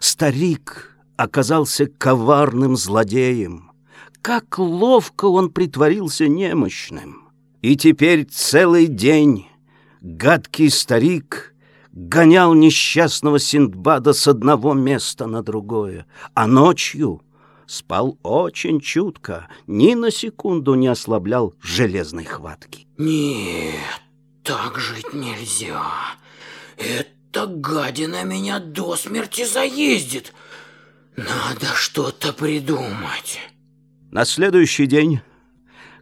Старик оказался коварным злодеем. Как ловко он притворился немощным. И теперь целый день гадкий старик гонял несчастного Синдбада с одного места на другое, а ночью спал очень чутко, ни на секунду не ослаблял железной хватки. Нет, так жить нельзя. Эта гадина меня до смерти заездит. Надо что-то придумать. На следующий день,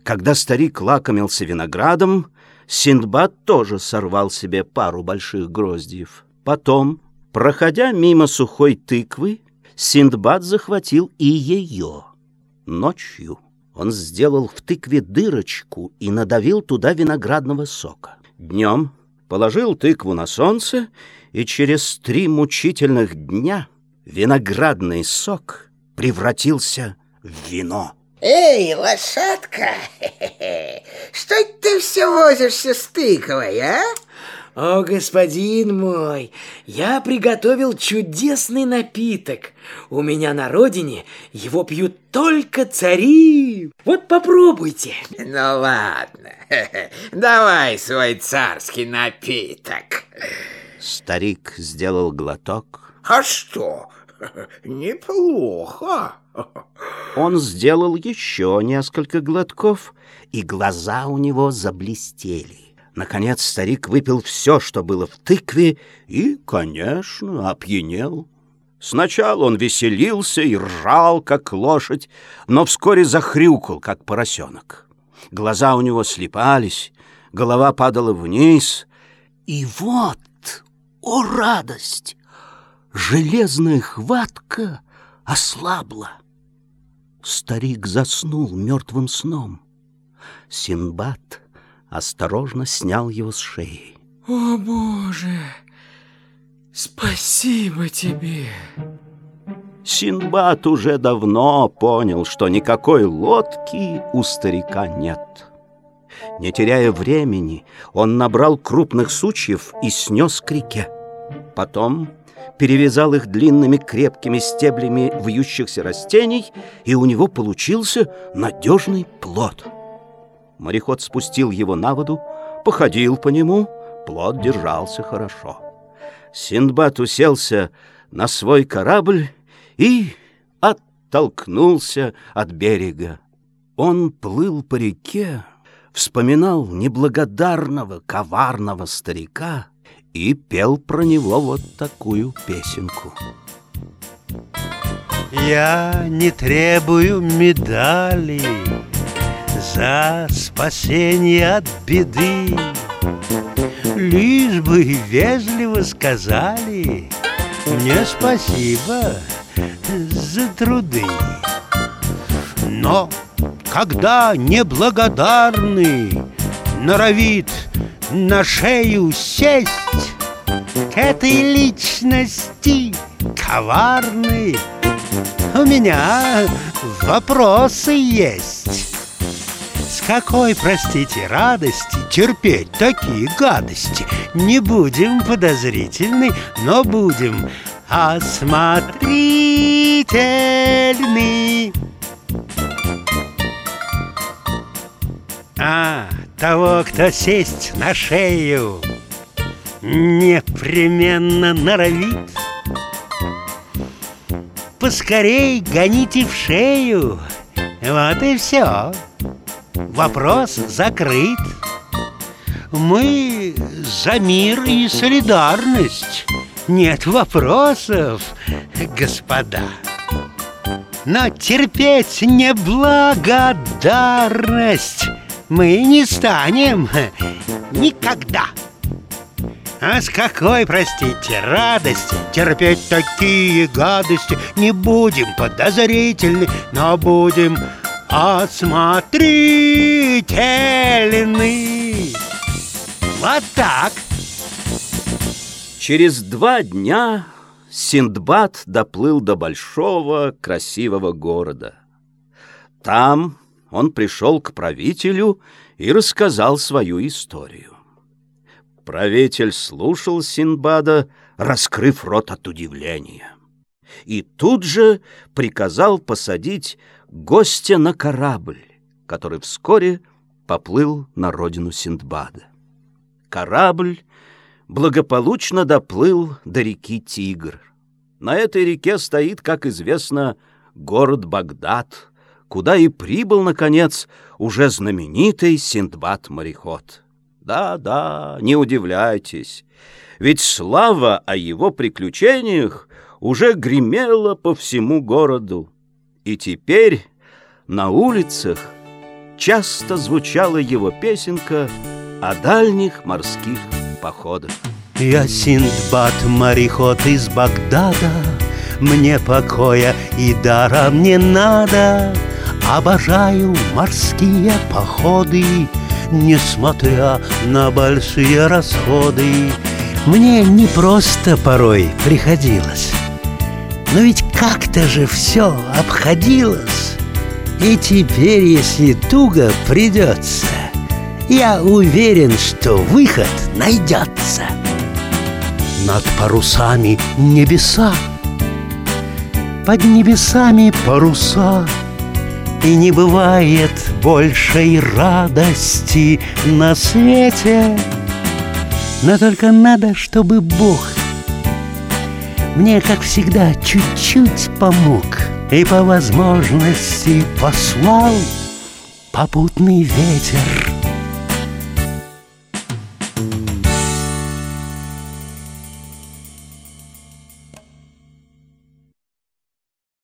когда старик лакомился виноградом, Синдбад тоже сорвал себе пару больших гроздьев. Потом, проходя мимо сухой тыквы, Синдбад захватил и ее. Ночью он сделал в тыкве дырочку и надавил туда виноградного сока. Днем положил тыкву на солнце, и через три мучительных дня виноградный сок превратился в вино. Эй, лошадка, что ты все возишься с тыквой, а? О, господин мой, я приготовил чудесный напиток. У меня на родине его пьют только цари. Вот попробуйте. Ну ладно, давай свой царский напиток. Старик сделал глоток. А что? Неплохо. Он сделал еще несколько глотков, и глаза у него заблестели. Наконец старик выпил все, что было в тыкве, и, конечно, опьянел. Сначала он веселился и ржал, как лошадь, но вскоре захрюкал, как поросенок. Глаза у него слепались, голова падала вниз. И вот, о радость! Железная хватка ослабла. Старик заснул мертвым сном. Синбад осторожно снял его с шеи. О, Боже! Спасибо тебе! Синбад уже давно понял, что никакой лодки у старика нет. Не теряя времени, он набрал крупных сучьев и снес к реке. Потом перевязал их длинными крепкими стеблями вьющихся растений, и у него получился надежный плод. Мореход спустил его на воду, походил по нему, плод держался хорошо. Синдбад уселся на свой корабль и оттолкнулся от берега. Он плыл по реке, вспоминал неблагодарного, коварного старика и пел про него вот такую песенку. Я не требую медали за спасение от беды, Лишь бы вежливо сказали мне спасибо за труды. Но когда неблагодарный норовит на шею сесть К этой личности коварной У меня вопросы есть какой, простите, радости терпеть такие гадости Не будем подозрительны, но будем осмотрительны А, того, кто сесть на шею непременно норовит. Поскорей гоните в шею, вот и все. Вопрос закрыт. Мы за мир и солидарность. Нет вопросов, господа. Но терпеть неблагодарность мы не станем никогда. А с какой, простите, радости терпеть такие гадости не будем подозрительны, но будем осмотрительны. Вот так. Через два дня Синдбад доплыл до большого красивого города. Там он пришел к правителю и рассказал свою историю. Правитель слушал Синбада, раскрыв рот от удивления. и тут же приказал посадить гостя на корабль, который вскоре поплыл на родину Синдбада. Корабль благополучно доплыл до реки Тигр. На этой реке стоит, как известно, город Багдад, куда и прибыл, наконец, уже знаменитый Синдбад-мореход. Да-да, не удивляйтесь, ведь слава о его приключениях уже гремела по всему городу. И теперь на улицах часто звучала его песенка о дальних морских походах. Я Синдбад, мореход из Багдада, Мне покоя и даром не надо. Обожаю морские походы, Несмотря на большие расходы. Мне не просто порой приходилось, Но ведь как-то же все обходилось. И теперь, если туго придется, Я уверен, что выход найдется. Над парусами небеса, Под небесами паруса, И не бывает большей радости на свете. Но только надо, чтобы Бог Мне, как всегда, чуть-чуть помог. И по возможности послал Попутный ветер